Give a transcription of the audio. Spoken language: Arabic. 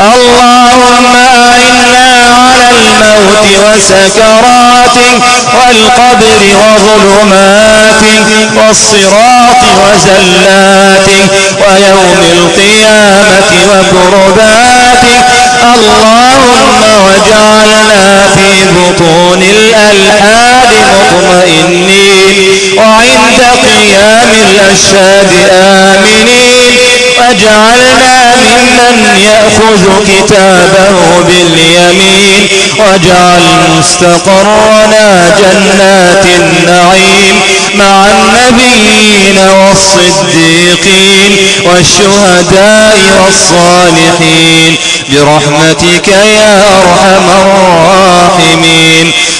اللهم أعنا على الموت وسكراته والقبر وظلماته والصراط وزلاته ويوم القيامة وكرباته اللهم واجعلنا في بطون الألحاد مطمئنين وعند قيام الأشهاد آمنين. واجعلنا ممن يأخذ كتابه باليمين واجعل مستقرنا جنات النعيم مع النبيين والصديقين والشهداء والصالحين برحمتك يا أرحم الراحمين.